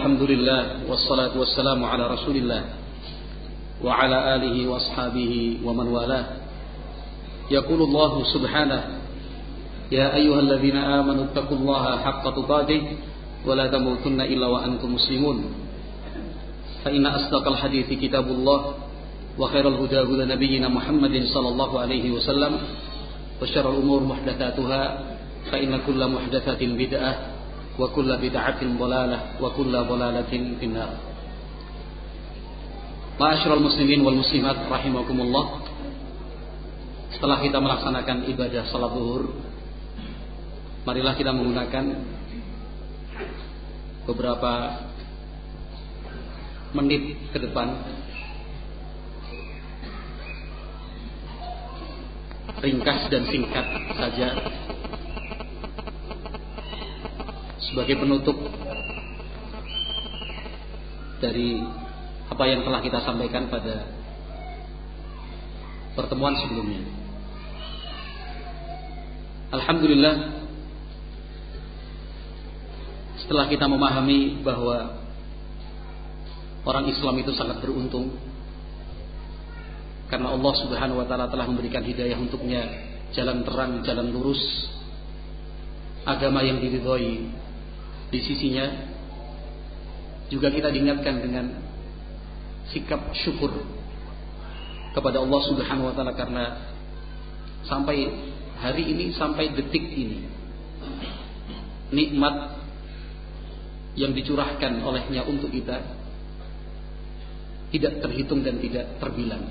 الحمد لله والصلاة والسلام على رسول الله وعلى آله وأصحابه ومن والاه. يقول الله سبحانه يا أيها الذين آمنوا اتقوا الله حق تقاته ولا تموتن إلا وأنتم مسلمون. فإن أصدق الحديث كتاب الله وخير الهدى هدى نبينا محمد صلى الله عليه وسلم وشر الأمور محدثاتها فإن كل محدثة بدعة وكل بدعة ضلالة وكل ضلالة في النار Ma'asyiral muslimin wal muslimat rahimakumullah Setelah kita melaksanakan ibadah salat zuhur Marilah kita menggunakan beberapa menit ke depan ringkas dan singkat saja Sebagai penutup dari apa yang telah kita sampaikan pada pertemuan sebelumnya. Alhamdulillah setelah kita memahami bahwa orang Islam itu sangat beruntung karena Allah Subhanahu wa taala telah memberikan hidayah untuknya jalan terang, jalan lurus, agama yang diridhoi di sisinya juga kita diingatkan dengan sikap syukur kepada Allah Subhanahu wa taala karena sampai hari ini sampai detik ini nikmat yang dicurahkan olehnya untuk kita tidak terhitung dan tidak terbilang.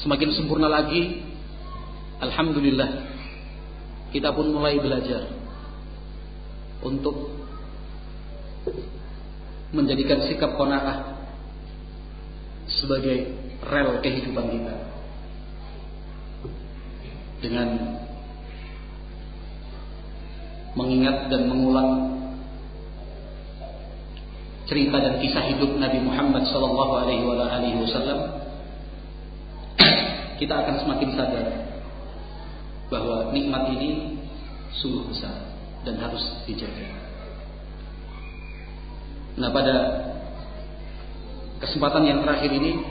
Semakin sempurna lagi Alhamdulillah kita pun mulai belajar untuk menjadikan sikap kona'ah sebagai rel kehidupan kita. Dengan mengingat dan mengulang cerita dan kisah hidup Nabi Muhammad wasallam kita akan semakin sadar bahwa nikmat ini sungguh besar dan harus dijaga. Nah, pada kesempatan yang terakhir ini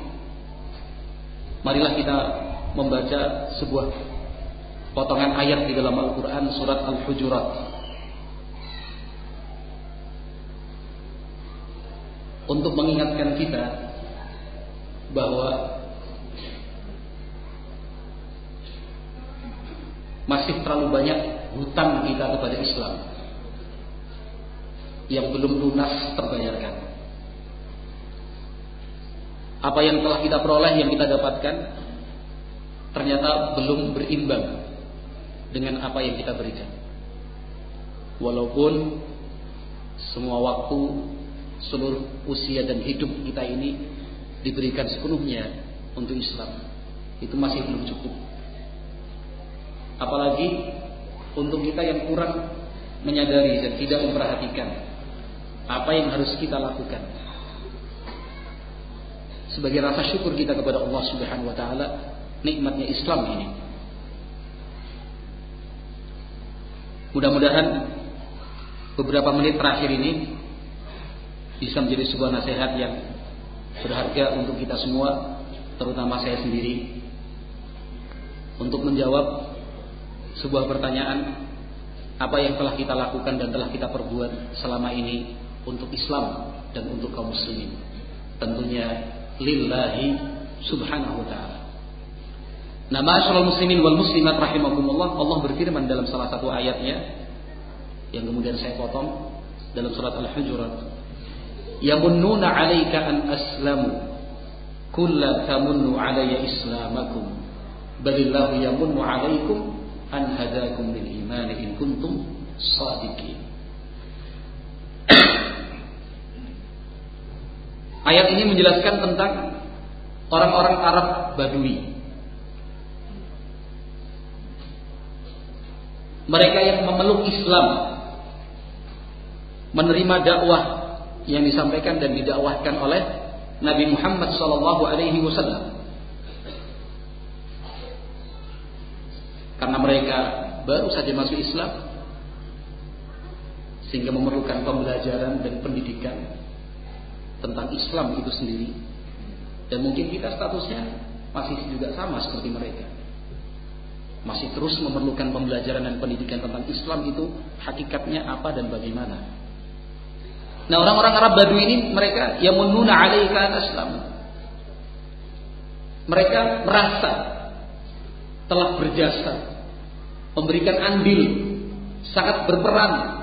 marilah kita membaca sebuah potongan ayat di dalam Al-Qur'an surat Al-Hujurat. Untuk mengingatkan kita bahwa masih terlalu banyak hutang kita kepada Islam yang belum lunas terbayarkan. Apa yang telah kita peroleh, yang kita dapatkan, ternyata belum berimbang dengan apa yang kita berikan. Walaupun semua waktu, seluruh usia dan hidup kita ini diberikan sepenuhnya untuk Islam, itu masih belum cukup Apalagi untuk kita yang kurang menyadari dan tidak memperhatikan apa yang harus kita lakukan. Sebagai rasa syukur kita kepada Allah Subhanahu wa taala nikmatnya Islam ini. Mudah-mudahan beberapa menit terakhir ini bisa menjadi sebuah nasihat yang berharga untuk kita semua, terutama saya sendiri, untuk menjawab sebuah pertanyaan apa yang telah kita lakukan dan telah kita perbuat selama ini untuk Islam dan untuk kaum muslimin? Tentunya lillahi subhanahu wa ta'ala. Nah, ma'asyiral muslimin wal muslimat rahimakumullah, Allah berfirman dalam salah satu ayatnya yang kemudian saya potong dalam surat Al-Hujurat. Yamunnuna 'alaika an aslamu kulla tamunnu 'alayya islamakum. Balillahu yamunnu 'alaikum an hadakum lil iman in kuntum sadiqin. Ayat ini menjelaskan tentang orang-orang Arab Badui. Mereka yang memeluk Islam, menerima dakwah yang disampaikan dan didakwahkan oleh Nabi Muhammad sallallahu alaihi wasallam. karena mereka baru saja masuk Islam sehingga memerlukan pembelajaran dan pendidikan tentang Islam itu sendiri dan mungkin kita statusnya masih juga sama seperti mereka masih terus memerlukan pembelajaran dan pendidikan tentang Islam itu hakikatnya apa dan bagaimana. Nah orang-orang Arab Badui ini mereka yang menuna alaika Islam. Mereka merasa telah berjasa, memberikan andil, sangat berperan,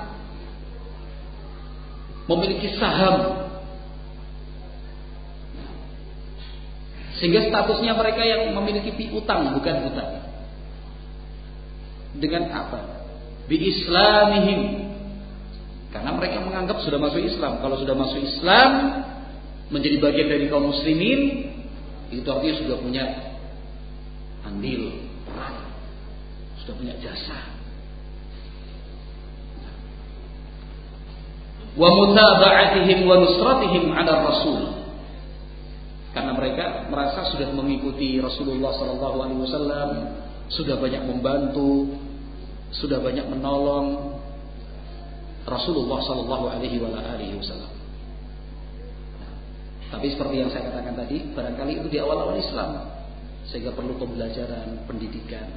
memiliki saham, sehingga statusnya mereka yang memiliki piutang bukan hutang. Dengan apa? Bi islamihim. Karena mereka menganggap sudah masuk Islam. Kalau sudah masuk Islam, menjadi bagian dari kaum muslimin, itu artinya sudah punya andil, sudah punya jasa. Wa mutaba'atihim wa nusratihim ala rasul. Karena mereka merasa sudah mengikuti Rasulullah sallallahu alaihi wasallam, sudah banyak membantu, sudah banyak menolong Rasulullah Sallallahu Alaihi Wasallam. Tapi seperti yang saya katakan tadi, barangkali itu di awal-awal Islam, sehingga perlu pembelajaran, pendidikan.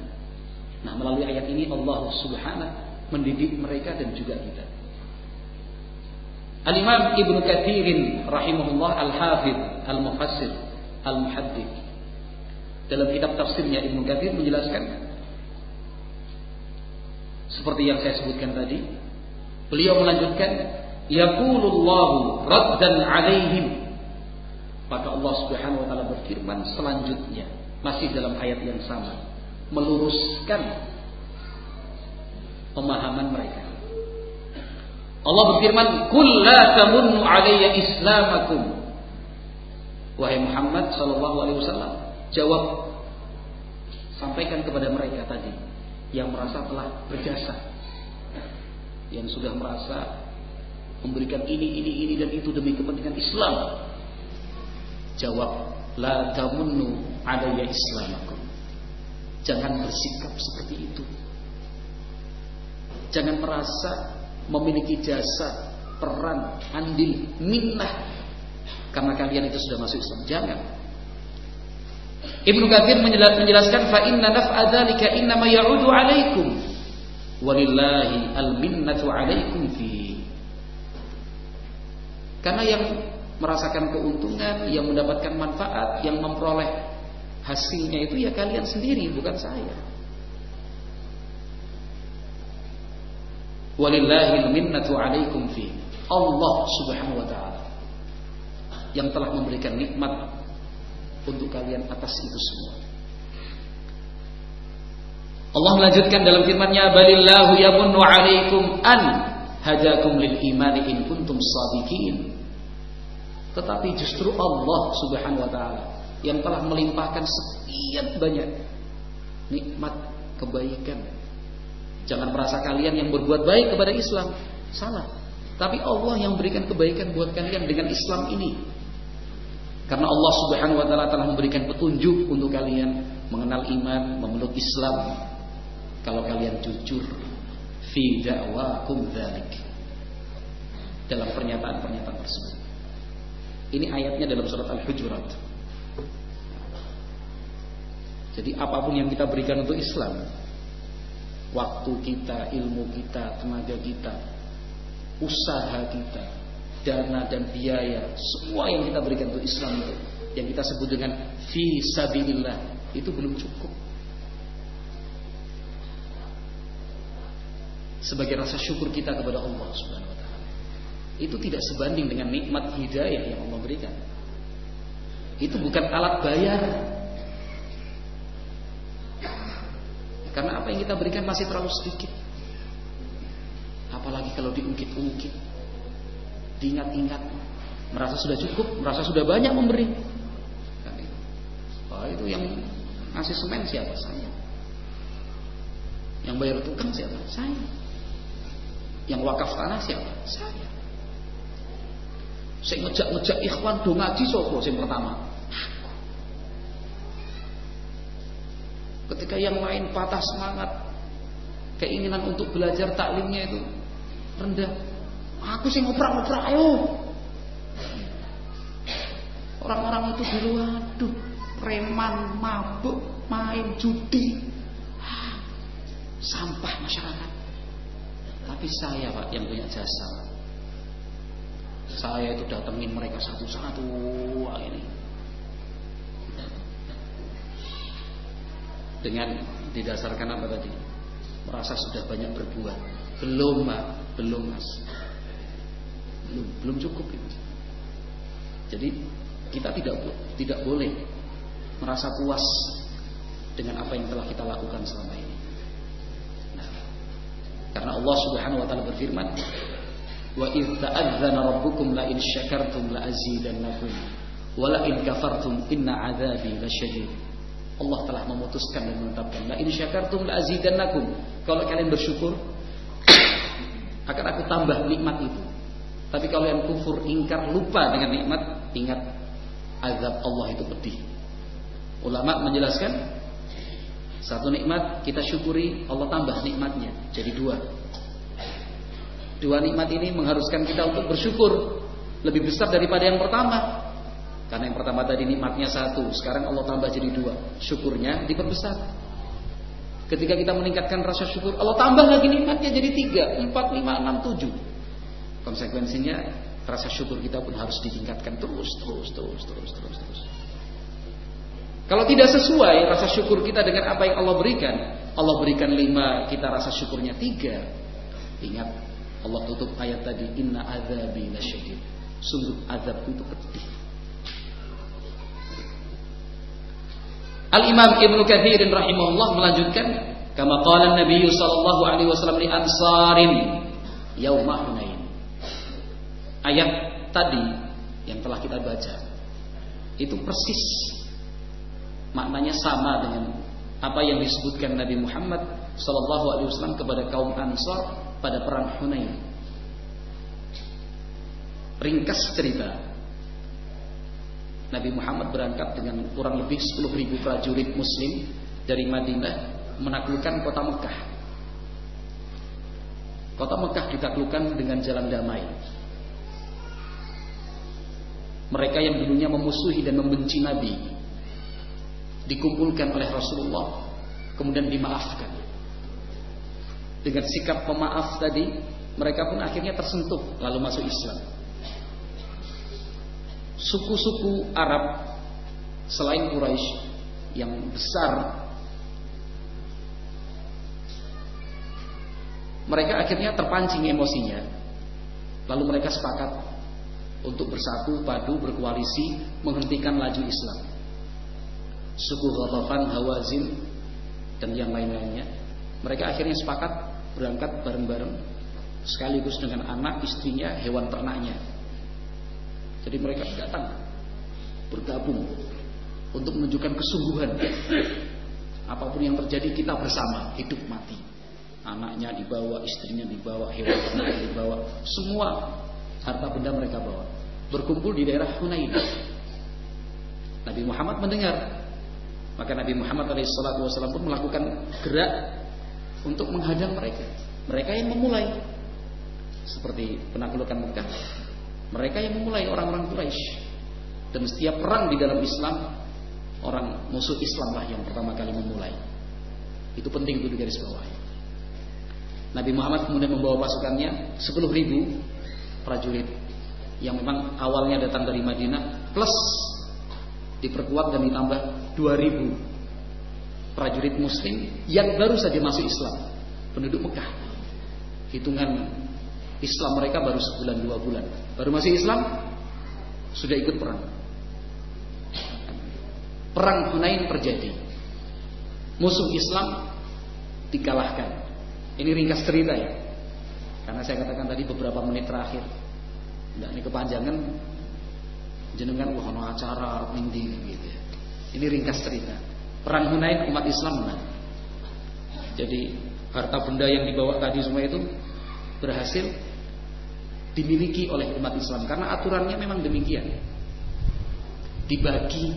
Nah, melalui ayat ini Allah Subhanahu mendidik mereka dan juga kita. Al-Imam Ibnu Katsirin rahimahullah al-Hafidh al-Mufassir al-Muhaddits dalam kitab tafsirnya Ibnu Katsir menjelaskan seperti yang saya sebutkan tadi. Beliau melanjutkan, yaqulullahu raddan alaihim. Maka Allah Subhanahu wa taala berfirman selanjutnya, masih dalam ayat yang sama, meluruskan pemahaman mereka. Allah berfirman, "Qul alayya islamakum." Wahai Muhammad sallallahu alaihi wasallam, jawab sampaikan kepada mereka tadi, yang merasa telah berjasa yang sudah merasa memberikan ini ini ini dan itu demi kepentingan Islam jawab la tamunnu alayya islamakum jangan bersikap seperti itu. Jangan merasa memiliki jasa peran andil minnah. Karena kalian itu sudah masuk Islam. Jangan. Ibnu Katsir menjelaskan fa inna naf'a dzalika innama ya'udu 'alaikum. Walillahi al-minnatu 'alaikum fi. Karena yang merasakan keuntungan, yang mendapatkan manfaat, yang memperoleh hasilnya itu ya kalian sendiri, bukan saya. Walillahi al-minnatu 'alaikum fi. Allah Subhanahu wa taala yang telah memberikan nikmat untuk kalian atas itu semua. Allah melanjutkan dalam firman-Nya balillahu yamunnu 'alaikum an hadakum lil iman in kuntum shadiqin. Tetapi justru Allah Subhanahu wa taala yang telah melimpahkan sekian banyak nikmat kebaikan. Jangan merasa kalian yang berbuat baik kepada Islam salah. Tapi Allah yang berikan kebaikan buat kalian dengan Islam ini. Karena Allah Subhanahu wa taala telah memberikan petunjuk untuk kalian mengenal iman, memeluk Islam. Kalau kalian jujur fi da'wakum dzalik. Dalam pernyataan-pernyataan tersebut. Ini ayatnya dalam surat Al-Hujurat. Jadi apa pun yang kita berikan untuk Islam, waktu kita, ilmu kita, tenaga kita, usaha kita, dana dan biaya semua yang kita berikan untuk Islam itu yang kita sebut dengan fi sabilillah itu belum cukup. Sebagai rasa syukur kita kepada Allah Subhanahu wa taala. Itu tidak sebanding dengan nikmat hidayah yang Allah berikan. Itu bukan alat bayar karena apa yang kita berikan masih terlalu sedikit apalagi kalau diungkit-ungkit diingat-ingat merasa sudah cukup, merasa sudah banyak memberi. Oh, itu yang ngasih semen siapa? Saya. Yang bayar tukang siapa? Saya. Yang wakaf tanah siapa? Saya. Saya ngejak-ngejak ikhwan do ngaji sing pertama? Ketika yang lain patah semangat, keinginan untuk belajar taklimnya itu rendah. Aku sih ngoprak-ngoprak ayo. Orang-orang itu di luar, aduh, preman, mabuk, main judi. Sampah masyarakat. Tapi saya Pak yang punya jasa. Saya itu datengin mereka satu-satu ini. Dengan didasarkan apa tadi? Merasa sudah banyak berbuat. Belum Pak, belum Mas. Belum, belum cukup itu. Jadi kita tidak tidak boleh merasa puas dengan apa yang telah kita lakukan selama ini. Nah, karena Allah Subhanahu wa taala berfirman, "Wa idz ta'adzana rabbukum la in syakartum la azidannakum wa la in kafartum inna 'adzabi lasyadid." Allah telah memutuskan dan menetapkan, "La in syakartum la azidannakum." Kalau kalian bersyukur, akan aku tambah nikmat itu. Tapi kalau yang kufur, ingkar, lupa dengan nikmat, ingat azab Allah itu pedih. Ulama menjelaskan satu nikmat kita syukuri Allah tambah nikmatnya jadi dua. Dua nikmat ini mengharuskan kita untuk bersyukur lebih besar daripada yang pertama. Karena yang pertama tadi nikmatnya satu, sekarang Allah tambah jadi dua. Syukurnya diperbesar. Ketika kita meningkatkan rasa syukur, Allah tambah lagi nikmatnya jadi tiga, empat, lima, enam, tujuh. Konsekuensinya rasa syukur kita pun harus ditingkatkan terus, terus, terus, terus, terus, terus. Kalau tidak sesuai rasa syukur kita dengan apa yang Allah berikan, Allah berikan lima, kita rasa syukurnya tiga. Ingat, Allah tutup ayat tadi, Inna azabi lasyadid. Sungguh azab itu pedih. Al Imam Ibnu Katsir rahimahullah melanjutkan, kama qala Nabi sallallahu alaihi wasallam li ansarin yauma Hunain ayat tadi yang telah kita baca itu persis maknanya sama dengan apa yang disebutkan Nabi Muhammad Sallallahu Alaihi Wasallam kepada kaum Ansar pada perang Hunain. Ringkas cerita, Nabi Muhammad berangkat dengan kurang lebih 10 ribu prajurit Muslim dari Madinah menaklukkan kota Mekah. Kota Mekah ditaklukkan dengan jalan damai. Mereka yang dulunya memusuhi dan membenci Nabi dikumpulkan oleh Rasulullah kemudian dimaafkan. Dengan sikap pemaaf tadi mereka pun akhirnya tersentuh lalu masuk Islam suku-suku Arab selain Quraisy yang besar mereka akhirnya terpancing emosinya lalu mereka sepakat untuk bersatu padu berkoalisi menghentikan laju Islam. Suku Ghatafan, Hawazin dan yang lain-lainnya, mereka akhirnya sepakat berangkat bareng-bareng sekaligus dengan anak, istrinya, hewan ternaknya. Jadi mereka datang bergabung untuk menunjukkan kesungguhan. Apa pun yang terjadi kita bersama, hidup mati. Anaknya dibawa, istrinya dibawa, hewan dibawa, semua harta benda mereka bawa. Berkumpul di daerah Hunain. Nabi Muhammad mendengar. Maka Nabi Muhammad SAW pun melakukan gerak untuk menghadang mereka. Mereka yang memulai. Seperti penaklukan Mekah. Mereka yang memulai orang-orang Quraisy. Dan setiap perang di dalam Islam, orang musuh Islam lah yang pertama kali memulai. Itu penting untuk digaris bawahi. Nabi Muhammad kemudian membawa pasukannya 10 ribu prajurit yang memang awalnya datang dari Madinah plus diperkuat dan ditambah 2000 prajurit muslim yang baru saja masuk Islam penduduk Mekah hitungan Islam mereka baru sebulan dua bulan baru masih Islam sudah ikut perang perang Hunain terjadi musuh Islam dikalahkan ini ringkas cerita ya karena saya katakan tadi beberapa menit terakhir. Tidak ini kepanjangan jenengan wah acara minggu gitu ya. Ini ringkas cerita. Perang Hunain umat Islam menang. Jadi harta benda yang dibawa tadi semua itu berhasil dimiliki oleh umat Islam karena aturannya memang demikian. Dibagi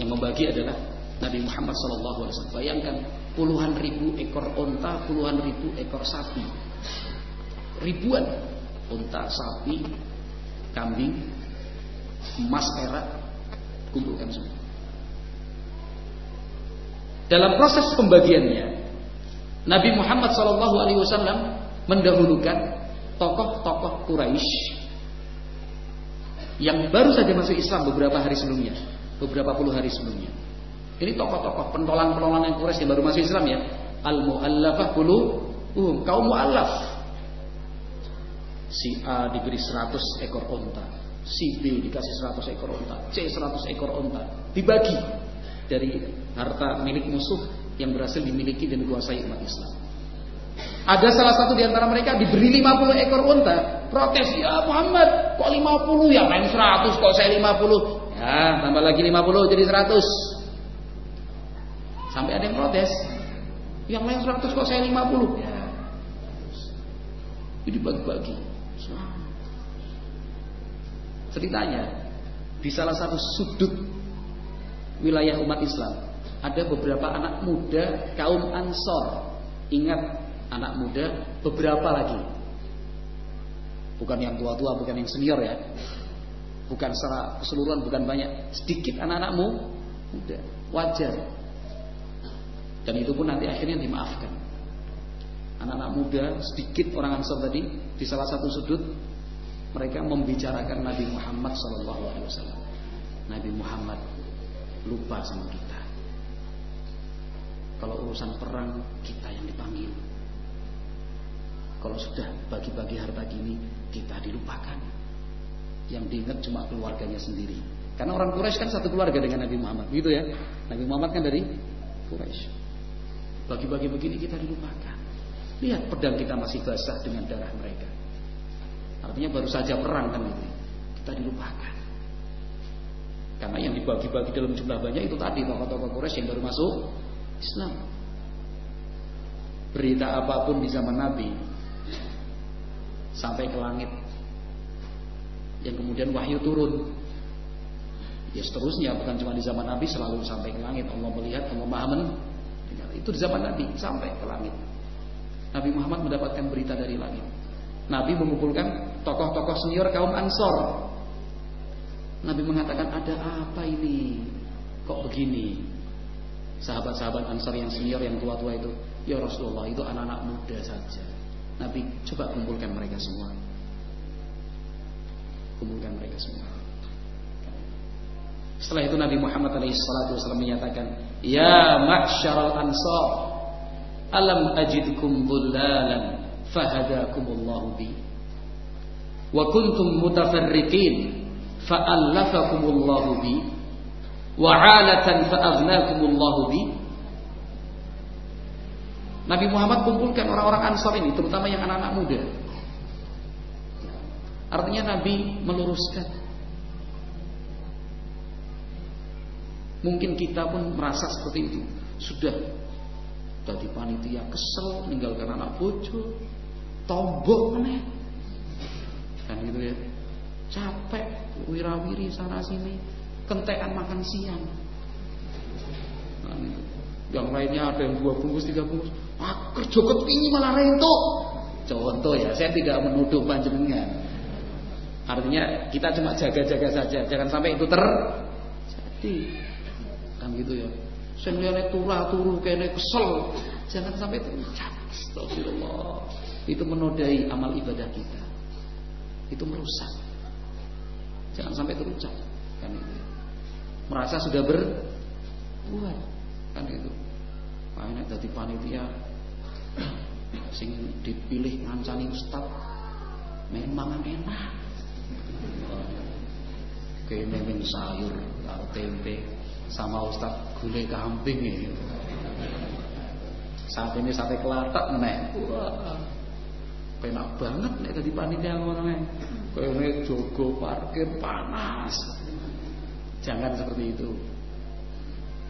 yang membagi adalah Nabi Muhammad SAW. Bayangkan puluhan ribu ekor onta, puluhan ribu ekor sapi. Ribuan onta, sapi, kambing, emas, perak, kumpulkan semua. Dalam proses pembagiannya, Nabi Muhammad SAW mendahulukan tokoh-tokoh Quraisy yang baru saja masuk Islam beberapa hari sebelumnya, beberapa puluh hari sebelumnya. Ini tokoh-tokoh pentolan-pentolan yang Quraisy yang baru masuk Islam ya. Al-mu'allafah um, kaum mu'allaf. Si A diberi 100 ekor onta, si B dikasih 100 ekor onta, C 100 ekor onta, dibagi dari harta milik musuh yang berhasil dimiliki dan dikuasai umat Islam. Ada salah satu di antara mereka diberi 50 ekor unta, protes, "Ya Muhammad, kok 50 ya? Lain 100 kok saya 50?" Ya, tambah lagi 50 jadi 100. Sampai ada yang protes. Yang lain 100 kok saya 50? Ya. Jadi bagi-bagi. Ceritanya di salah satu sudut wilayah umat Islam ada beberapa anak muda kaum Ansor. Ingat anak muda beberapa lagi. Bukan yang tua-tua, bukan yang senior ya. Bukan secara keseluruhan, bukan banyak. Sedikit anak-anakmu muda. Wajar dan itu pun nanti akhirnya dimaafkan. Anak-anak muda, sedikit orang Ansor tadi di salah satu sudut mereka membicarakan Nabi Muhammad SAW. Nabi Muhammad lupa sama kita. Kalau urusan perang kita yang dipanggil. Kalau sudah bagi-bagi harta gini kita dilupakan. Yang diingat cuma keluarganya sendiri. Karena orang Quraisy kan satu keluarga dengan Nabi Muhammad, gitu ya. Nabi Muhammad kan dari Quraisy. Bagi-bagi begini kita dilupakan. Lihat pedang kita masih basah dengan darah mereka. Artinya baru saja perang kan itu. Kita dilupakan. Karena yang dibagi-bagi dalam jumlah banyak itu tadi tokoh-tokoh Quraisy yang baru masuk Islam. Berita apa pun di zaman Nabi sampai ke langit. Yang kemudian wahyu turun. Ya seterusnya bukan cuma di zaman Nabi selalu sampai ke langit. Allah melihat, Allah maha itu di zaman Nabi sampai ke langit. Nabi Muhammad mendapatkan berita dari langit. Nabi mengumpulkan tokoh-tokoh senior kaum Ansor. Nabi mengatakan ada apa ini? Kok begini? Sahabat-sahabat Ansor yang senior yang tua-tua itu, ya Rasulullah itu anak-anak muda saja. Nabi coba kumpulkan mereka semua. Kumpulkan mereka semua. Setelah itu Nabi Muhammad SAW menyatakan, Ya ma'syaral ansar, alam ajidkum dhullalan fahadakumullahu bi. Wa kuntum mutafarriqin fa'allafakumullahu bi. Wa 'alatan fa'aghnakumullahu bi. Nabi Muhammad kumpulkan orang-orang Ansar ini, terutama yang anak-anak muda. Artinya Nabi meluruskan Mungkin kita pun merasa seperti itu. Sudah jadi panitia kesel meninggalkan anak bojo, tombok meneh. Kan gitu ya. Capek wirawiri sana sini, kentekan makan siang. Nah, gitu. Yang lainnya ada yang dua bungkus, tiga bungkus. Ah, kerja ketinggi malah rento. Contoh ya, saya tidak menuduh panjenengan. Artinya kita cuma jaga-jaga saja, jangan sampai itu terjadi kan gitu ya. Sing liyane turah turu kene kesel. Jangan sampai terucap astagfirullah. Itu menodai amal ibadah kita. Itu merusak. Jangan sampai terucap. Kan itu ya. merasa sudah berbuat kan itu Pak dadi panitia sing dipilih ngancani ustad memang enak kene sayur karo tempe sama Ustaz gulai kambing ini. Saat ini sate kelatak nek. Wah. Penak banget nek tadi panitia ngomongnya. Kayaknya jogo parkir panas. Jangan seperti itu.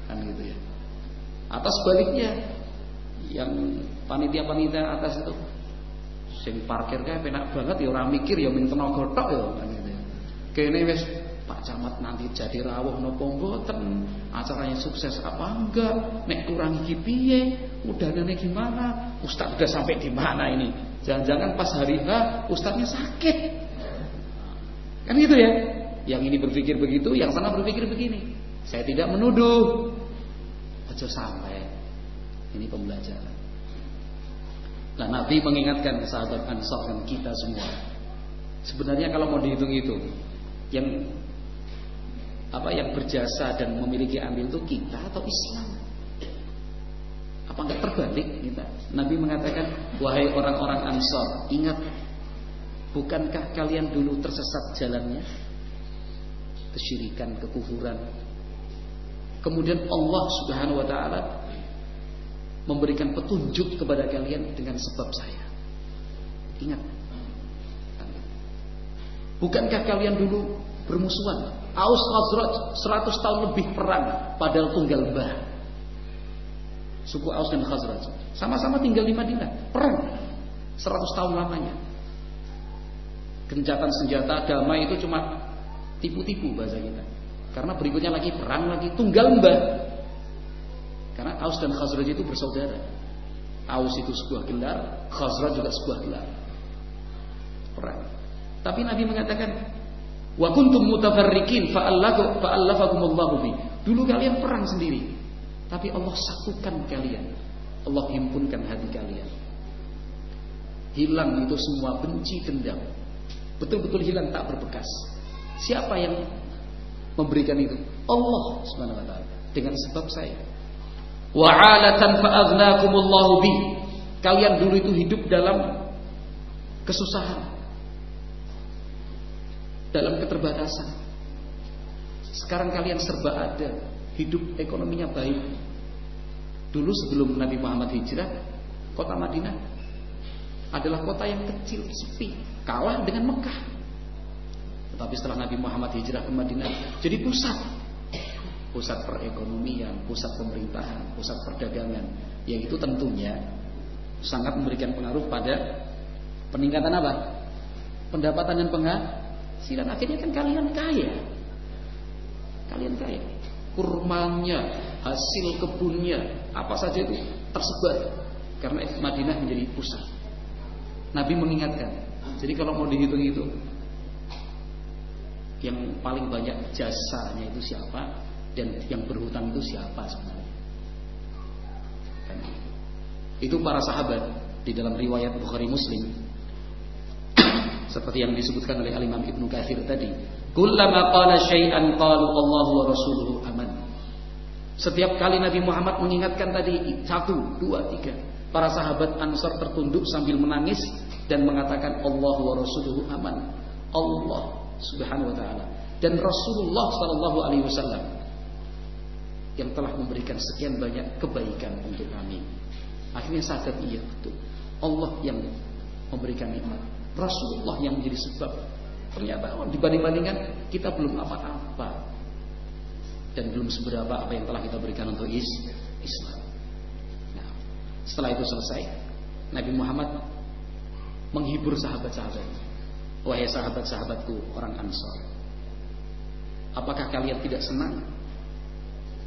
Kan gitu ya. Atas baliknya yang panitia-panitia atas itu sing parkir kayak penak banget ya orang mikir ya min tenaga tok ya kan gitu. Kene wis Pak Camat nanti jadi rawuh nopo mboten, acaranya sukses apa enggak, nek kurang iki piye, Mudah-mudahan gimana? Ustaz udah sampai di mana ini? Jangan-jangan pas hari H ustaznya sakit. Kan gitu ya? Yang ini berpikir begitu, yang sana berpikir begini. Saya tidak menuduh. Aja sampai. Ini pembelajaran. Nah, Nabi mengingatkan sahabat Ansar dan kita semua. Sebenarnya kalau mau dihitung-hitung, yang apa yang berjasa dan memiliki andil itu kita atau Islam? Apa enggak terbalik kita? Nabi mengatakan, "Wahai orang-orang Ansor, ingat bukankah kalian dulu tersesat jalannya? Kesyirikan, kekufuran. Kemudian Allah Subhanahu wa taala memberikan petunjuk kepada kalian dengan sebab saya. Ingat. Bukankah kalian dulu bermusuhan? Aus Khazraj 100 tahun lebih perang padahal tunggal bah suku Aus dan Khazraj. Sama-sama tinggal di Madinah, perang 100 tahun lamanya. Gencatan senjata damai itu cuma tipu-tipu bahasa kita. Karena berikutnya lagi perang lagi tunggal mbah. Karena Aus dan Khazraj itu bersaudara. Aus itu sebuah gelar, Khazraj juga sebuah gelar. Perang. Tapi Nabi mengatakan, "Wa kuntum mutafarriqin fa'allafakumullahu bi." Dulu kalian perang sendiri. Tapi Allah satukan kalian. Allah himpunkan hati kalian. Hilang itu semua benci dendam. Betul-betul hilang tak berbekas. Siapa yang memberikan itu? Allah Subhanahu wa dengan sebab saya. Wa 'alatan fa'aghnakumullahu bi. Kalian dulu itu hidup dalam kesusahan. Dalam keterbatasan. Sekarang kalian serba ada hidup ekonominya baik. Dulu sebelum Nabi Muhammad hijrah, kota Madinah adalah kota yang kecil, sepi, kalah dengan Mekah. Tetapi setelah Nabi Muhammad hijrah ke Madinah, jadi pusat. Pusat perekonomian, pusat pemerintahan, pusat perdagangan. Yang itu tentunya sangat memberikan pengaruh pada peningkatan apa? Pendapatan dan penghasilan. Akhirnya kan kalian kaya. Kalian kaya kurmanya, hasil kebunnya, apa saja itu tersebar karena Madinah menjadi pusat. Nabi mengingatkan. Jadi kalau mau dihitung itu yang paling banyak jasanya itu siapa dan yang berhutang itu siapa sebenarnya. Kan itu para sahabat di dalam riwayat Bukhari Muslim seperti yang disebutkan oleh Al Imam Ibnu Katsir tadi Kullama qala syai'an qalu Allahu wa rasuluhu aman. Setiap kali Nabi Muhammad mengingatkan tadi satu, dua, tiga, para sahabat Ansar tertunduk sambil menangis dan mengatakan Allah wa rasuluhu aman. Allah Subhanahu wa taala dan Rasulullah sallallahu alaihi wasallam yang telah memberikan sekian banyak kebaikan untuk kami. Akhirnya sadar iya betul. Allah yang memberikan nikmat. Rasulullah yang menjadi sebab Ternyata dibanding-bandingkan kita belum apa-apa dan belum seberapa apa yang telah kita berikan untuk is Islam. Nah, setelah itu selesai, Nabi Muhammad menghibur sahabat-sahabat. Wahai sahabat-sahabatku orang Ansor, apakah kalian tidak senang?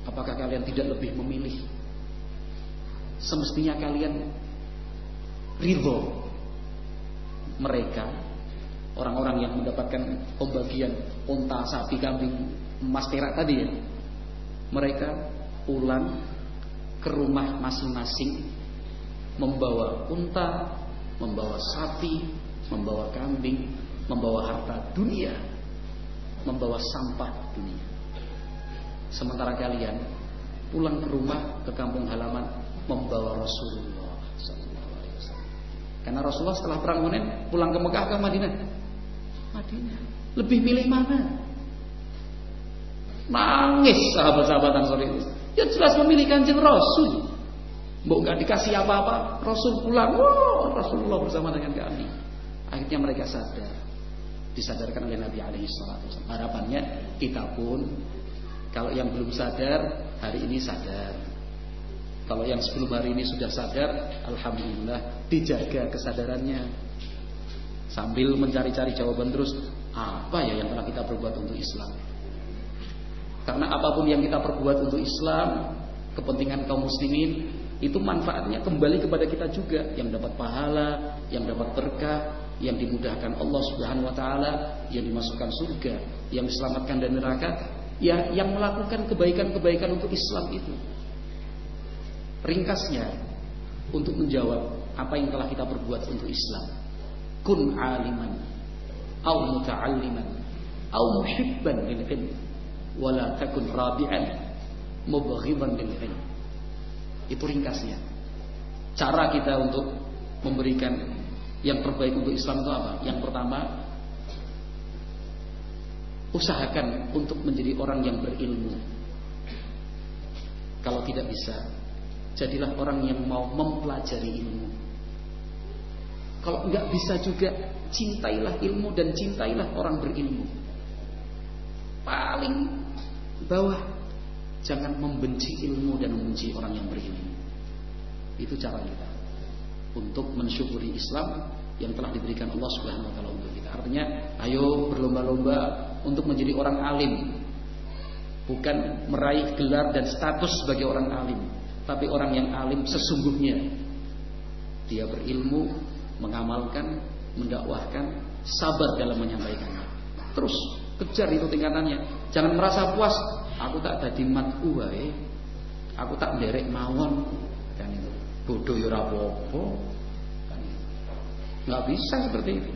Apakah kalian tidak lebih memilih? Semestinya kalian ridho mereka orang-orang yang mendapatkan pembagian unta, sapi, kambing, emas, perak tadi ya. Mereka pulang ke rumah masing-masing membawa unta, membawa sapi, membawa kambing, membawa harta dunia, membawa sampah dunia. Sementara kalian pulang ke rumah ke kampung halaman membawa Rasulullah Karena Rasulullah setelah perang Hunain pulang ke Mekah ke Madinah Madinah. Lebih milih mana? Nangis sahabat-sahabat Ansor itu. Ya jelas memilih kanjeng Rasul. Mbok nggak dikasih apa-apa, Rasul pulang. Wah, Rasulullah bersama dengan kami. Akhirnya mereka sadar. Disadarkan oleh Nabi alaihi salatu Harapannya kita pun kalau yang belum sadar hari ini sadar. Kalau yang sebelum hari ini sudah sadar, alhamdulillah dijaga kesadarannya. Sambil mencari-cari jawaban terus, apa ya yang telah kita perbuat untuk Islam? Karena apa pun yang kita perbuat untuk Islam, kepentingan kaum muslimin, itu manfaatnya kembali kepada kita juga yang dapat pahala, yang dapat berkah, yang dimudahkan Allah Subhanahu wa taala, yang dimasukkan surga, yang diselamatkan dari neraka, ya yang melakukan kebaikan-kebaikan untuk Islam itu. Ringkasnya untuk menjawab apa yang telah kita perbuat untuk Islam. Kun aliman au muta'alliman au muhibban lil ilm wala takun rabi'an mubghidan lil ilm. Itu ringkasnya. Cara kita untuk memberikan yang terbaik untuk Islam itu apa? Yang pertama, usahakan untuk menjadi orang yang berilmu. Kalau tidak bisa, jadilah orang yang mau mempelajari ilmu. Kalau nggak bisa juga, cintailah ilmu dan cintailah orang berilmu. Paling bawah Jangan membenci ilmu dan membenci orang yang berilmu. Itu cara kita untuk mensyukuri Islam yang telah diberikan Allah Subhanahu wa taala untuk kita. Artinya, ayo berlomba-lomba untuk menjadi orang alim. Bukan meraih gelar dan status sebagai orang alim, tapi orang yang alim sesungguhnya. Dia berilmu, mengamalkan, mendakwahkan, sabar dalam menyampaikannya. Terus kejar itu tingkatannya. Jangan merasa puas aku tak dadi matku wae aku tak nderek mawon kan itu bodoh ya ora nggak bisa seperti itu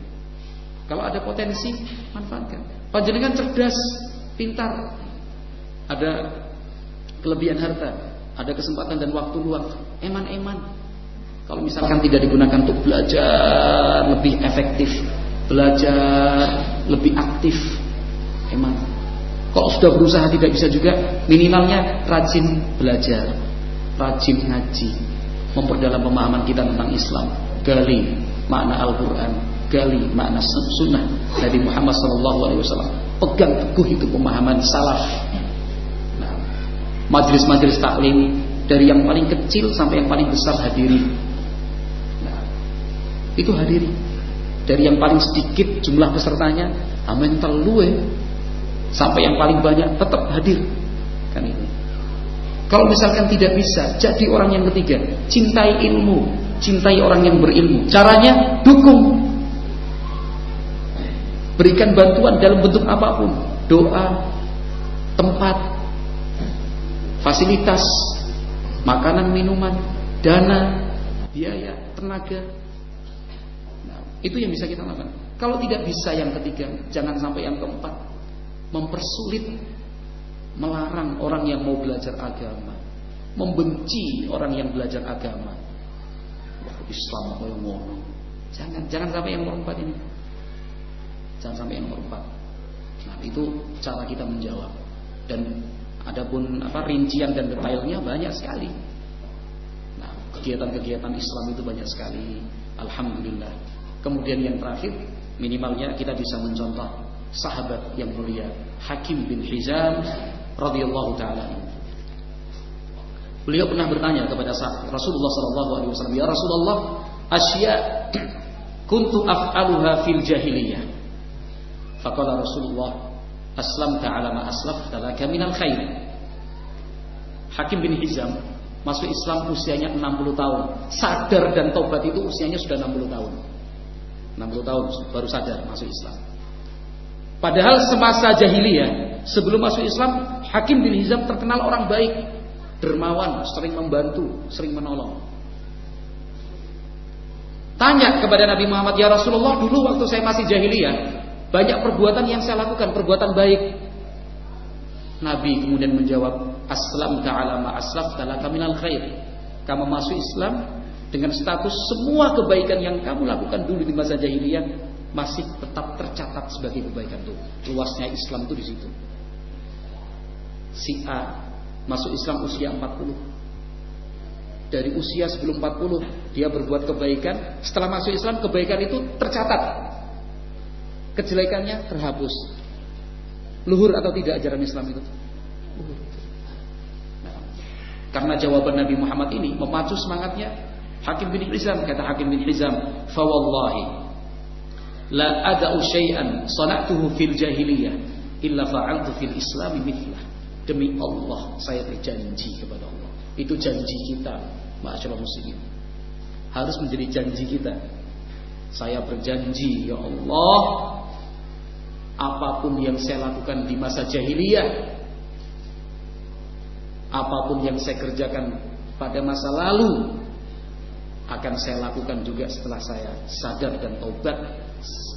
kalau ada potensi manfaatkan panjenengan cerdas pintar. Ada kelebihan harta ada kesempatan dan waktu luang. Eman-eman. Kalau misalkan tidak digunakan untuk belajar lebih efektif belajar lebih aktif eman. Kalau sudah berusaha tidak bisa juga, minimalnya rajin belajar, rajin ngaji, memperdalam pemahaman kita tentang Islam, gali makna Al-Quran, gali makna sunnah dari Muhammad SAW. Pegang teguh itu pemahaman salaf. Nah, majelis-majelis taklim dari yang paling kecil sampai yang paling besar hadiri. Nah, itu hadiri. Dari yang paling sedikit jumlah pesertanya, amin telu sampai yang paling banyak tetap hadir kan itu kalau misalkan tidak bisa jadi orang yang ketiga cintai ilmu cintai orang yang berilmu caranya dukung berikan bantuan dalam bentuk apa pun doa tempat fasilitas makanan minuman dana biaya tenaga nah, itu yang bisa kita lakukan kalau tidak bisa yang ketiga jangan sampai yang keempat mempersulit, melarang orang yang mau belajar agama, membenci orang yang belajar agama. Islam yang mau? Jangan, jangan sampai yang nomor empat ini. Jangan sampai yang nomor empat. Nah, itu cara kita menjawab. Dan adapun apa rincian dan detailnya banyak sekali. Nah, kegiatan-kegiatan Islam itu banyak sekali. Alhamdulillah. Kemudian yang terakhir, minimalnya kita bisa mencontoh sahabat yang mulia Hakim bin Hizam radhiyallahu taala Beliau pernah bertanya kepada Rasulullah sallallahu alaihi wasallam, "Ya Rasulullah, asya kuntu af'aluha fil jahiliyah." Faqala Rasulullah, "Aslamta ala ma aslafta laka minal khair." Hakim bin Hizam masuk Islam usianya 60 tahun. Sadar dan tobat itu usianya sudah 60 tahun. 60 tahun baru sadar masuk Islam. Padahal semasa jahiliyah, sebelum masuk Islam, Hakim bin Hizam terkenal orang baik, dermawan, sering membantu, sering menolong. Tanya kepada Nabi Muhammad, "Ya Rasulullah, dulu waktu saya masih jahiliyah, banyak perbuatan yang saya lakukan, perbuatan baik." Nabi kemudian menjawab, "Aslam ta'ala ma aslaf talaka minal khair." Kamu masuk Islam dengan status semua kebaikan yang kamu lakukan dulu di masa jahiliyah masih tetap tercatat sebagai kebaikan itu. Luasnya Islam itu di situ. Si A masuk Islam usia 40. Dari usia sebelum 40 dia berbuat kebaikan, setelah masuk Islam kebaikan itu tercatat. Kejelekannya terhapus. Luhur atau tidak ajaran Islam itu? Luhur. karena jawaban Nabi Muhammad ini memacu semangatnya Hakim bin Hizam kata Hakim bin Hizam, "Fawallahi la ada'u syai'an sana'tuhu fil jahiliyah illa fa'altu fil islam mithlah. Demi Allah saya berjanji kepada Allah. Itu janji kita Masyaallah muslimin. Harus menjadi janji kita. Saya berjanji, ya Allah, apa pun yang saya lakukan di masa jahiliyah, apa pun yang saya kerjakan pada masa lalu, akan saya lakukan juga setelah saya sadar dan taubat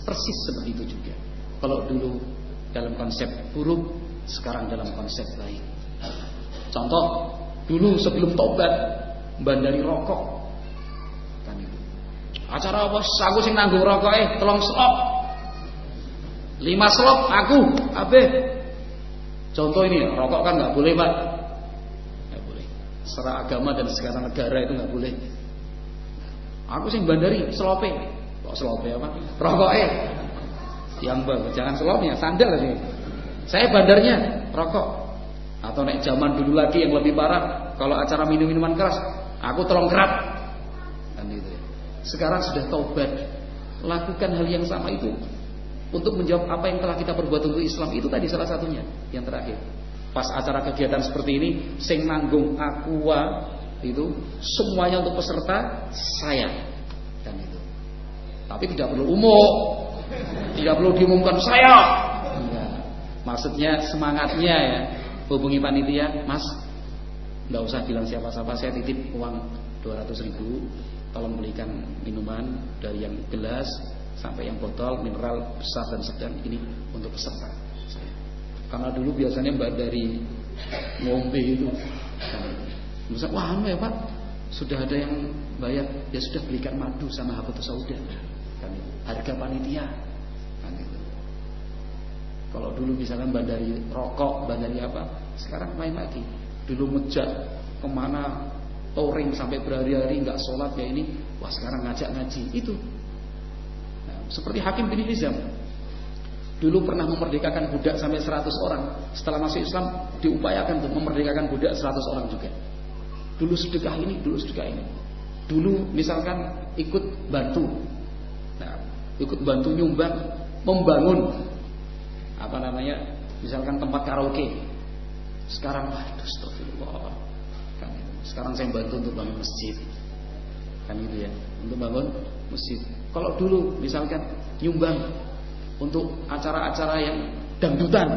persis seperti itu juga. Kalau dulu dalam konsep buruk, sekarang dalam konsep baik. Contoh, dulu sebelum taubat bandari rokok. Kan. Acara apa? Aku sing nanggung rokok eh tolong slop. Lima slop aku, abe. Contoh ini, rokok kan nggak boleh pak. Nggak boleh. Secara agama dan segala negara itu nggak boleh. Aku sing bandari selope. Kok selope apa? Rokok eh. Yang bagus, jangan selopnya, sandal ini. Saya bandarnya rokok. Atau naik zaman dulu lagi yang lebih parah, kalau acara minum minuman keras, aku tolong kerap. Kan itu ya. Sekarang sudah taubat, lakukan hal yang sama itu untuk menjawab apa yang telah kita perbuat untuk Islam itu tadi salah satunya yang terakhir. Pas acara kegiatan seperti ini, sing nanggung aqua itu semuanya untuk peserta saya dan itu. Tapi tidak perlu umum, tidak perlu diumumkan saya. Maksudnya semangatnya ya hubungi panitia, Mas, nggak usah bilang siapa-siapa, saya titip uang 200 ribu, tolong belikan minuman dari yang gelas sampai yang botol mineral besar dan sedang ini untuk peserta. Karena dulu biasanya mbak dari ngombe itu, misal wah anu ya pak, sudah ada yang bayar, ya sudah belikan madu sama habatus sauda, kan harga panitia kalau dulu misalkan bandari rokok, bandari apa, sekarang main lagi. Dulu mejak ke mana, touring sampai berhari-hari nggak sholat ya ini, wah sekarang ngajak ngaji itu. Seperti Hakim bin Hizam, dulu pernah memerdekakan budak sampai 100 orang. Setelah masuk Islam diupayakan untuk memerdekakan budak 100 orang juga. Dulu sedekah ini, dulu sedekah ini. Dulu misalkan ikut bantu, nah, ikut bantu nyumbang membangun apa namanya misalkan tempat karaoke sekarang waduh astagfirullah kan sekarang saya bantu untuk bangun masjid kan gitu ya untuk bangun masjid kalau dulu misalkan nyumbang untuk acara-acara yang dangdutan.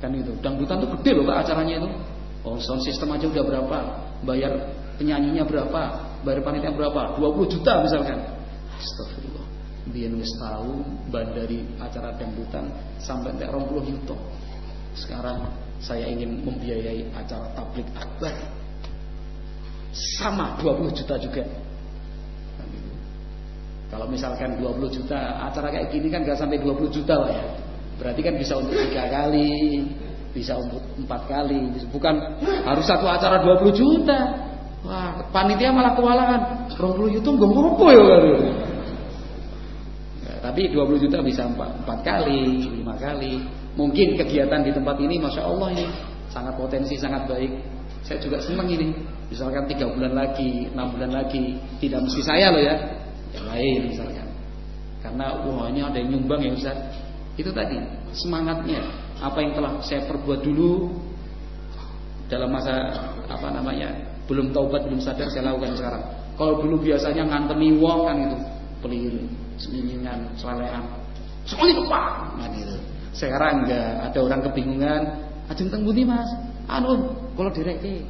Kan itu dangdutan tuh gede loh pak acaranya itu. Oh sound system aja udah berapa? Bayar penyanyinya berapa? Bayar panitia berapa? 20 juta misalkan. Astagfirullah. Biyen wis tahu dari acara dangdutan sampai entek 20 yuto. Sekarang saya ingin membiayai acara tablik akbar. Sama 20 juta juga. Kalau misalkan 20 juta, acara kayak gini kan gak sampai 20 juta lah ya. Berarti kan bisa untuk tiga kali, bisa untuk empat kali. Bukan harus satu acara 20 juta. Wah, panitia malah kewalahan. 20 juta nggak ngopo ya kan. Tapi 20 juta bisa 4, 4 kali, 5 kali. Mungkin kegiatan di tempat ini Masya Allah ini sangat potensi, sangat baik. Saya juga senang ini. Misalkan 3 bulan lagi, 6 bulan lagi. Tidak mesti saya loh ya. Yang lain misalkan. Karena ini ada yang nyumbang ya Ustaz. Itu tadi semangatnya. Apa yang telah saya perbuat dulu dalam masa apa namanya belum taubat belum sadar saya lakukan sekarang. Kalau dulu biasanya ngantemi wong kan itu pelihir selingan, selalean. Semuanya lupa. Nah, gitu. Sekarang enggak ada orang kebingungan. Ajeng teng Mas? Anu, kalau direke.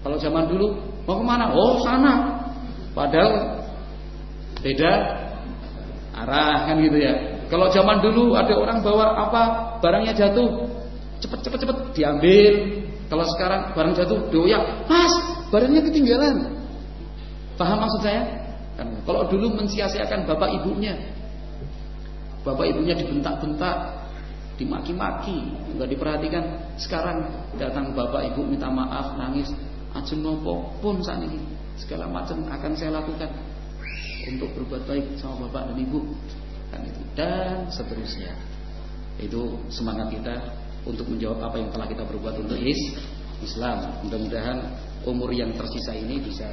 Kalau zaman dulu mau ke mana? Oh sana. Padahal beda arah kan gitu ya. Kalau zaman dulu ada orang bawa apa barangnya jatuh, cepet cepet cepet diambil. Kalau sekarang barang jatuh doyak, mas barangnya ketinggalan. Paham maksud saya? Kan, kalau dulu mensia-siakan bapak ibunya, bapak ibunya dibentak-bentak, dimaki-maki, nggak diperhatikan. Sekarang datang bapak ibu minta maaf, nangis, ajeng nopo pun saat ini segala macam akan saya lakukan untuk berbuat baik sama bapak dan ibu kan itu dan seterusnya itu semangat kita untuk menjawab apa yang telah kita berbuat untuk Islam mudah-mudahan umur yang tersisa ini bisa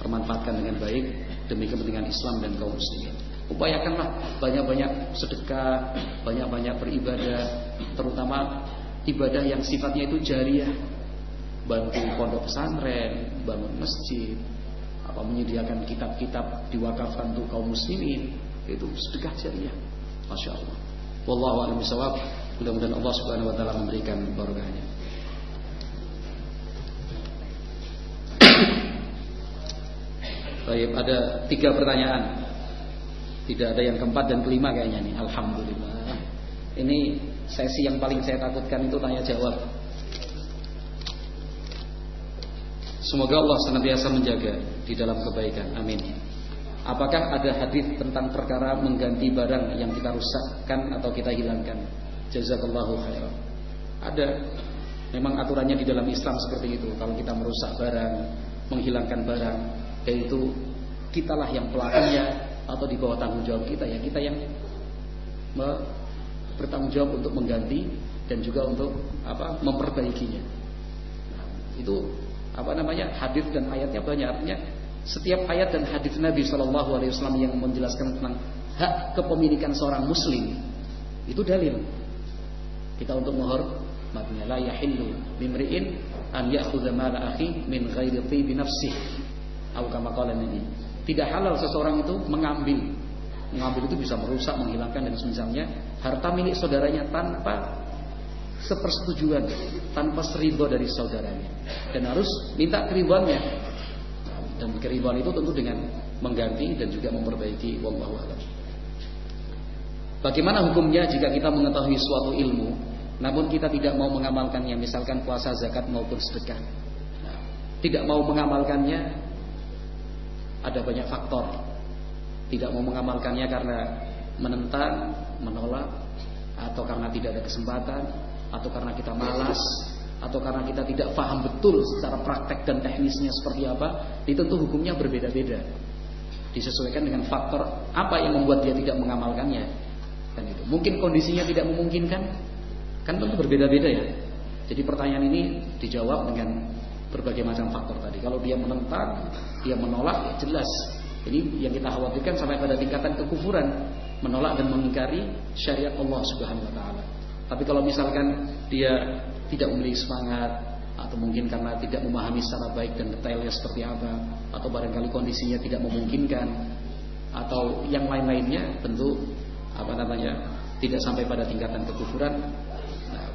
permanfaatkan dengan baik demi kepentingan Islam dan kaum muslimin. Upayakanlah banyak-banyak sedekah, banyak-banyak beribadah, terutama ibadah yang sifatnya itu jariah. Bantu pondok pesantren, bangun masjid, apa menyediakan kitab-kitab diwakafkan untuk kaum muslimin? Itu sedekah jariah. Masya Allah. Wallahu a'lam bishawab. Mudah-mudahan Allah subhanahu wa ta'ala memberikan barokahnya. Baik, ada tiga pertanyaan. Tidak ada yang keempat dan kelima kayaknya nih. Alhamdulillah. Ini sesi yang paling saya takutkan itu tanya jawab Semoga Allah senantiasa menjaga di dalam kebaikan. Amin. Apakah ada hadis tentang perkara mengganti barang yang kita rusakkan atau kita hilangkan? Jazakallahu khairan. Ada. Memang aturannya di dalam Islam seperti itu. Kalau kita merusak barang, menghilangkan barang, yaitu kitalah yang pelakunya atau di bawah tanggung jawab kita ya kita yang bertanggung jawab untuk mengganti dan juga untuk apa memperbaikinya. Nah, itu apa namanya? Hadis dan ayatnya banyak artinya. Setiap ayat dan hadis Nabi Shallallahu Alaihi Wasallam yang menjelaskan tentang hak kepemilikan seorang Muslim itu dalil. Kita untuk menghormatinya. La yahillu mimri'in an ya'khudha mala akhi min ghairi tibi nafsih. Atau kama qala Nabi tidak halal seseorang itu mengambil. Mengambil itu bisa merusak menghilangkan dan semisalnya. Harta milik saudaranya tanpa sepersetujuan tanpa seribu dari saudaranya dan harus minta keribuannya dan keribuan itu tentu dengan mengganti dan juga memperbaiki wallahu a'lam. Bagaimana hukumnya jika kita mengetahui suatu ilmu namun kita tidak mau mengamalkannya misalkan puasa zakat maupun sedekah. Tidak mau mengamalkannya ada banyak faktor. Tidak mau mengamalkannya karena menentang, menolak atau karena tidak ada kesempatan atau karena kita malas atau karena kita tidak paham betul secara praktek dan teknisnya seperti apa, itu tentu hukumnya berbeda-beda. Disesuaikan dengan faktor apa yang membuat dia tidak mengamalkannya. Dan itu mungkin kondisinya tidak memungkinkan, kan tentu berbeda-beda ya. Jadi pertanyaan ini dijawab dengan berbagai macam faktor tadi. Kalau dia menentang, dia menolak, ya jelas. Ini yang kita khawatirkan sampai pada tingkatan kekufuran, menolak dan mengingkari syariat Allah Subhanahu wa taala. Tapi kalau misalkan dia tidak memiliki semangat atau mungkin karena tidak memahami secara baik dan detailnya seperti apa atau barangkali kondisinya tidak memungkinkan atau yang lain-lainnya tentu apa namanya tidak sampai pada tingkatan kekufuran nah,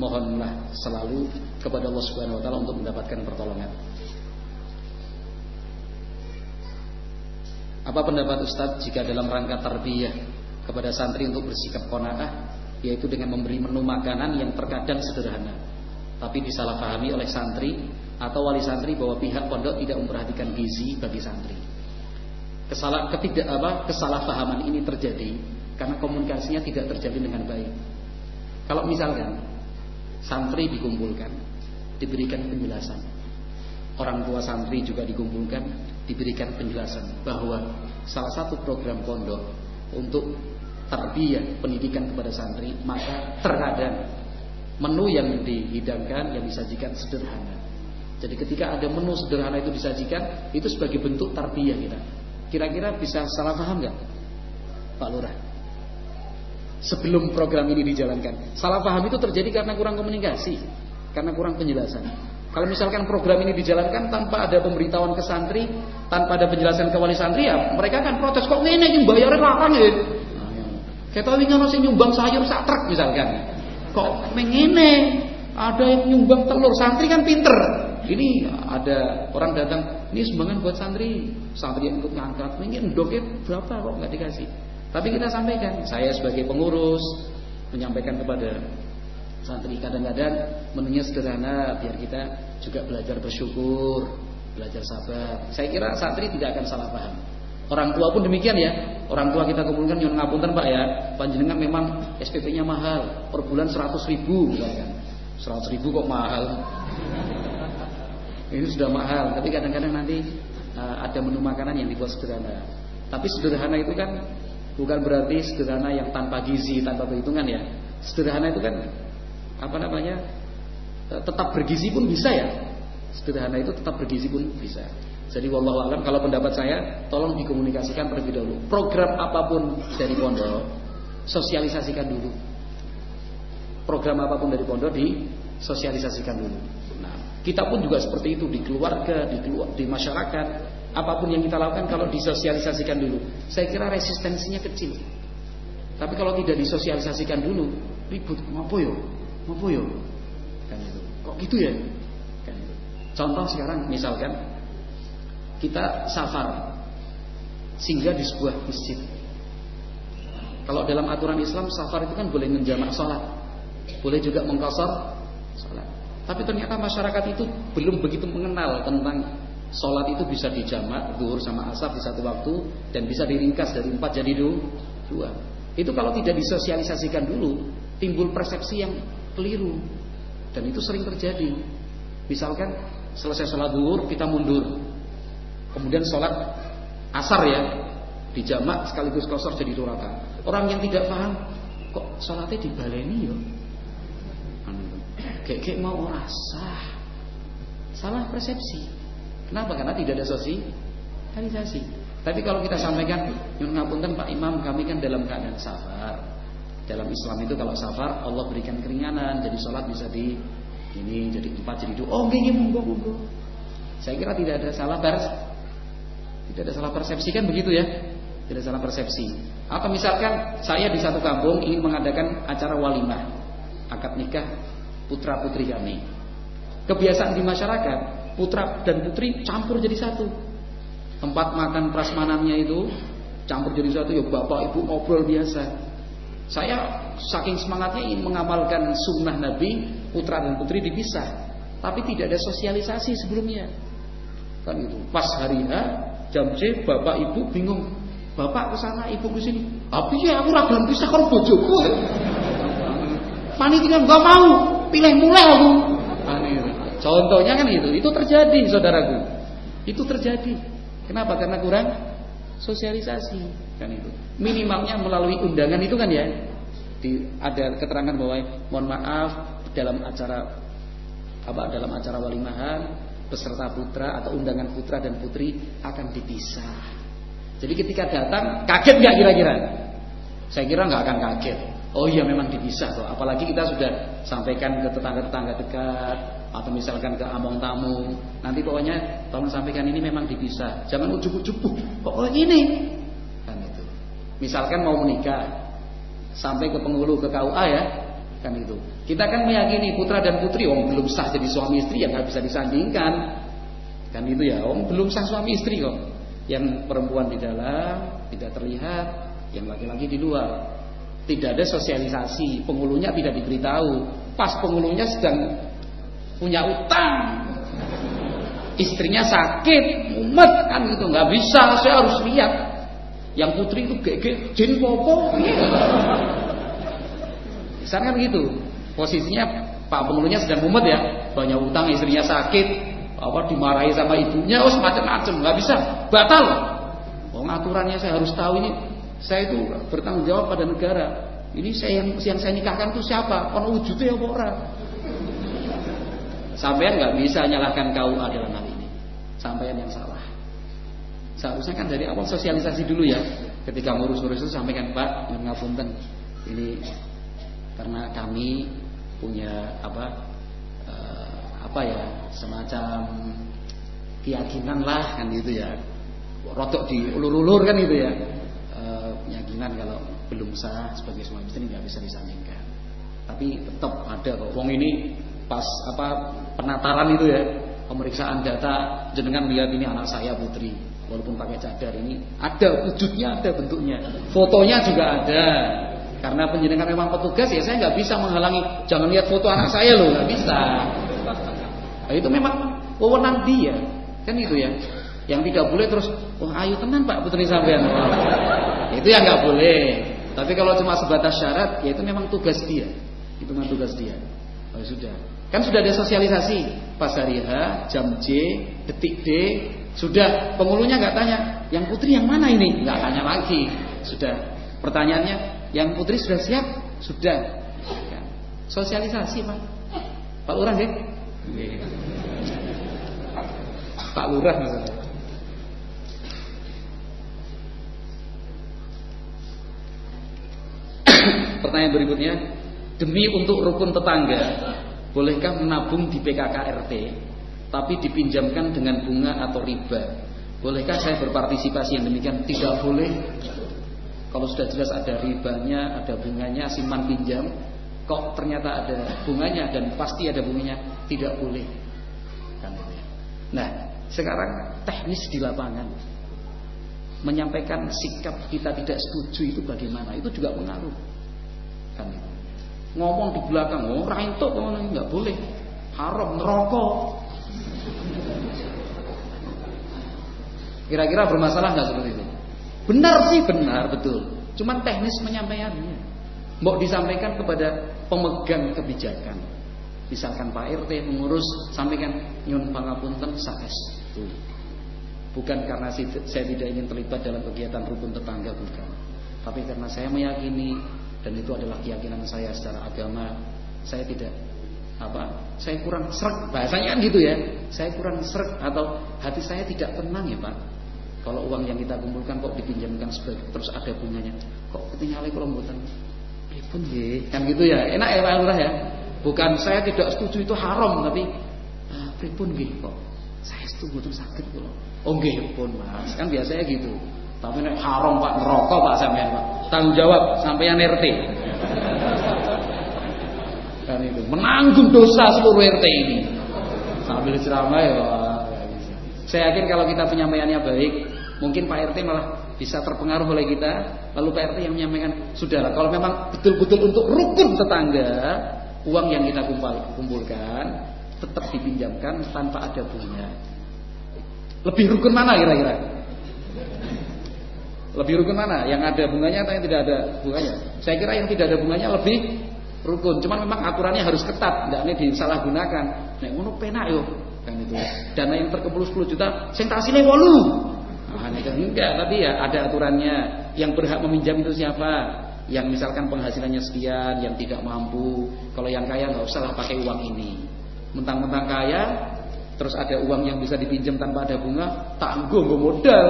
mohonlah selalu kepada Allah Subhanahu wa taala untuk mendapatkan pertolongan. Apa pendapat Ustadz jika dalam rangka tarbiyah kepada santri untuk bersikap kona'ah yaitu dengan memberi menu makanan yang terkadang sederhana tapi disalahpahami oleh santri atau wali santri bahwa pihak pondok tidak memperhatikan gizi bagi santri. Kesalah, ketidak apa kesalahpahaman ini terjadi karena komunikasinya tidak terjalin dengan baik. Kalau misalkan santri dikumpulkan, diberikan penjelasan. Orang tua santri juga dikumpulkan, diberikan penjelasan bahwa salah satu program pondok untuk tarbiyah pendidikan kepada santri maka terkadang menu yang dihidangkan yang disajikan sederhana. Jadi ketika ada menu sederhana itu disajikan itu sebagai bentuk tarbiyah kita. Kira-kira bisa salah paham nggak Pak Lurah? Sebelum program ini dijalankan. Salah paham itu terjadi karena kurang komunikasi karena kurang penjelasan. Kalau misalkan program ini dijalankan tanpa ada pemberitahuan ke santri, tanpa ada penjelasan ke wali santri ya, mereka akan protes kok ini yang bayarnya larang ya. Kita ingin masih nyumbang sayur sak truk misalkan. Kok mengene ada yang nyumbang telur santri kan pinter. Ini ada orang datang, ini sumbangan buat santri. Santri yang ikut ngangkat, ingin doknya berapa kok nggak dikasih. Tapi kita sampaikan, saya sebagai pengurus menyampaikan kepada santri kadang-kadang menunya sederhana biar kita juga belajar bersyukur, belajar sabar. Saya kira santri tidak akan salah paham. Orang tua pun demikian ya. Orang tua kita kumpulkan nyuwun ngapunten Pak ya. Panjenengan memang SPP-nya mahal, per bulan 100 ribu misalkan. 100 ribu kok mahal. Ini sudah mahal, tapi kadang-kadang nanti uh, ada menu makanan yang dibuat sederhana. Tapi sederhana itu kan bukan berarti sederhana yang tanpa gizi, tanpa perhitungan ya. Sederhana itu kan apa namanya? Eh, tetap bergizi pun bisa ya. Sederhana itu tetap bergizi pun bisa. Jadi wallahu alam kalau pendapat saya tolong dikomunikasikan terlebih dahulu. Program apa pun dari pondok sosialisasikan dulu. Program apa pun dari pondok disosialisasikan dulu. Nah, kita pun juga seperti itu di keluarga, di keluar, di masyarakat apa pun yang kita lakukan kalau disosialisasikan dulu, saya kira resistensinya kecil. Tapi kalau tidak disosialisasikan dulu, ribut, ngapo yo, ngapo yo, kan itu. Kok gitu ya? Kan itu. Contoh sekarang misalkan kita safar singgah di sebuah masjid. Kalau dalam aturan Islam safar itu kan boleh menjamak sholat, boleh juga mengkosor sholat. Tapi ternyata masyarakat itu belum begitu mengenal tentang sholat itu bisa dijamak duhur sama asar di satu waktu dan bisa diringkas dari empat jadi dua. Itu kalau tidak disosialisasikan dulu timbul persepsi yang keliru dan itu sering terjadi. Misalkan selesai sholat duhur kita mundur, kemudian sholat asar ya dijamak sekaligus kosor jadi rakaat. Orang yang tidak paham kok sholatnya dibaleni yo. Kayak kayak mau sah. Salah persepsi. Kenapa? Karena tidak ada sosialisasi. Tapi kalau kita sampaikan, nyun ngapunten Pak Imam, kami kan dalam keadaan safar. Dalam Islam itu kalau safar Allah berikan keringanan, jadi sholat bisa di ini jadi empat jadi dua. Oh, gini monggo monggo. Saya kira tidak ada salah pers, tidak ada salah persepsi kan begitu ya? Tidak salah persepsi. Atau misalkan saya di satu kampung ingin mengadakan acara walimah, akad nikah putra putri kami. Kebiasaan di masyarakat, putra dan putri campur jadi satu. Tempat makan prasmanannya itu campur jadi satu ya bapak ibu ngobrol biasa. Saya saking semangatnya ingin mengamalkan sunnah Nabi, putra dan putri dipisah. Tapi tidak ada sosialisasi sebelumnya. Kan itu. Pas hari H, jam C, bapak ibu bingung. Bapak ke sana, ibu ke sini. Tapi ya aku ragu pisah kalau bojoku. Panitia nggak mau, pilih mulai aku. Contohnya kan itu, itu terjadi saudaraku. Itu terjadi. Kenapa? Karena kurang sosialisasi kan itu. Minimalnya melalui undangan itu kan ya. Di, ada keterangan bahwa mohon maaf dalam acara apa dalam acara walimahan peserta putra atau undangan putra dan putri akan dipisah. Jadi ketika datang kaget nggak kira-kira? Saya kira nggak akan kaget. Oh iya memang dipisah tuh. Apalagi kita sudah sampaikan ke tetangga-tetangga dekat atau misalkan ke among tamu. Nanti pokoknya tolong sampaikan ini memang dipisah. Jangan ujuk-ujuk. Pokoknya ini. Kan itu. Misalkan mau menikah sampai ke penghulu ke KUA ya, kan itu. Kita kan meyakini putra dan putri om belum sah jadi suami istri yang nggak bisa disandingkan. Kan itu ya, om belum sah suami istri kok. Yang perempuan di dalam tidak terlihat, yang laki-laki di luar. Tidak ada sosialisasi, penghulunya tidak diberitahu. Pas penghulunya sedang punya utang, istrinya sakit, mumet kan gitu, nggak bisa, saya harus lihat. Yang putri itu gege, jin popo. Misalnya begitu. Posisinya Pak penghulunya sedang mumet ya, banyak utang, istrinya sakit, apa dimarahi sama ibunya, oh semacam-macam, nggak bisa, batal. Oh aturannya saya harus tahu ini saya itu bertanggung jawab pada negara. Ini saya yang, yang saya nikahkan itu siapa? Ono wujudnya apa orang? Sampean nggak bisa nyalahkan KUA dalam hal ini. Sampean yang salah. Seharusnya kan dari awal sosialisasi dulu ya. Ketika ngurus-ngurus itu sampaikan Pak, ngapunten. Ini karena kami punya apa uh, apa ya semacam keyakinan lah kan gitu ya. Rotok diulur-ulur kan gitu ya keyakinan kalau belum sah sebagai suami istri nggak bisa disandingkan. Tapi tetap ada kok. Wong ini pas apa penataran itu ya pemeriksaan data jenengan lihat ini anak saya putri walaupun pakai cadar ini ada wujudnya ada bentuknya fotonya juga ada karena penjenengan memang petugas ya saya nggak bisa menghalangi jangan lihat foto anak saya loh nggak bisa nah, itu memang wewenang dia kan itu ya yang tidak boleh terus wah ayo tenan Pak Putri sampean. itu yang nggak boleh. Tapi kalau cuma sebatas syarat, ya itu memang tugas dia. Itu memang tugas dia. Oh, sudah. Kan sudah ada sosialisasi pas hari H, jam J, detik D, sudah penghulunya nggak tanya, yang putri yang mana ini? Nggak tanya lagi. Sudah. Pertanyaannya, yang putri sudah siap? Sudah. Kan. Sosialisasi Pak. Pak Lurah deh. Pak Lurah maksudnya. Pertanyaan berikutnya, demi untuk rukun tetangga, bolehkah menabung di PKKRT tapi dipinjamkan dengan bunga atau riba? Bolehkah saya berpartisipasi yang demikian? Tidak boleh. Kalau sudah jelas ada ribanya, ada bunganya, siman pinjam, kok ternyata ada bunganya dan pasti ada bunganya, tidak boleh. Kan ya. Nah, sekarang teknis di lapangan menyampaikan sikap kita tidak setuju itu bagaimana? Itu juga pengaruh. Kan Ngomong di belakang, oh itu nggak boleh. Haram neraka. Kira-kira bermasalah nggak seperti itu? Benar sih benar betul. Cuman teknis menyampaikannya. Mau disampaikan kepada pemegang kebijakan. Misalkan Pak RT mengurus sampaikan nyun pangapunten itu. Bukan karena saya tidak ingin terlibat dalam kegiatan rukun tetangga bukan. Tapi karena saya meyakini dan itu adalah keyakinan saya secara agama, saya tidak apa? Saya kurang serak bahasanya kan gitu ya. Saya kurang serak atau hati saya tidak tenang ya, Pak. Kalau uang yang kita kumpulkan kok dipinjamkan sebagai terus ada bunganya, kok ketinggalan kalau mboten pripun nggih? Kan gitu ya. Enak ya Pak Lurah ya. Bukan saya tidak setuju itu haram tapi ah, pripun nggih kok. Saya setuju mboten sakit kula. Oh nggih pun Mas. Kan biasanya gitu. Tapi nek haram Pak neraka Pak sampean Pak. Tanggung jawab sampean RT. kan itu menanggung dosa seluruh RT ini. Sambil ceramah ya. Saya yakin kalau kita penyampaiannya baik, mungkin Pak RT malah bisa terpengaruh oleh kita. Lalu Pak RT yang menyampaikan, sudahlah kalau memang betul-betul untuk rukun tetangga, uang yang kita kumpul, kumpulkan tetap dipinjamkan tanpa ada bunga. Lebih rukun mana kira-kira? Lebih rukun mana? Yang ada bunganya atau yang tidak ada bunganya? Saya kira yang tidak ada bunganya lebih rukun. Cuman memang aturannya harus ketat, tidak ini disalahgunakan. Nek ngono penak yo kan itu dana yang terkumpul 10 juta sing tasine 8 nah, kan enggak tapi ya ada aturannya. Yang berhak meminjam itu siapa? Yang misalkan penghasilannya sekian yang tidak mampu. Kalau yang kaya nggak usah lah pakai uang ini. Mentang-mentang kaya terus ada uang yang bisa dipinjam tanpa ada bunga tanggung modal.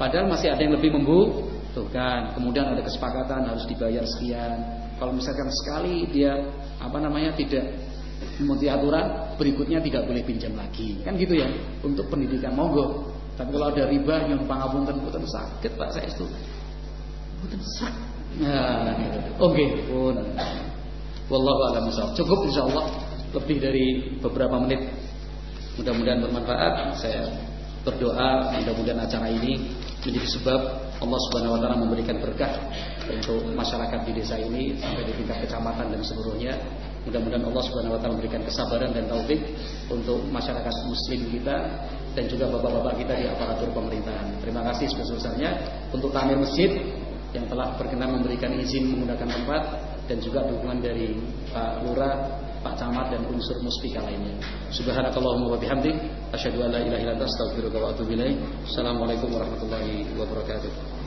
Padahal masih ada yang lebih membutuhkan kemudian ada kesepakatan harus dibayar sekian. Kalau misalkan sekali dia apa namanya tidak mengikuti aturan berikutnya tidak boleh pinjam lagi. Kan gitu ya untuk pendidikan. Monggo tapi kalau ada riba yang pangapunten bukan sakit pak saya itu bukan sakit. Nah oke pun. Wallahu a'lam cukup insyaallah lebih dari beberapa menit. Mudah-mudahan bermanfaat. Saya berdoa mudah-mudahan acara ini menjadi sebab Allah Subhanahu wa taala memberikan berkah untuk masyarakat di desa ini sampai di tingkat kecamatan dan seluruhnya Mudah-mudahan Allah Subhanahu wa taala memberikan kesabaran dan taufik untuk masyarakat muslim kita dan juga bapak-bapak kita di aparatur pemerintahan. Terima kasih sebesar-besarnya untuk tamir masjid yang telah berkenan memberikan izin menggunakan tempat dan juga dukungan dari Pak Lurah, Pak Camat dan unsur muspika lainnya. Subhanakallahumma wa bihamdik asyhadu an la ilaha illa anta astaghfiruka wa atubu ilaik. Assalamualaikum warahmatullahi wabarakatuh.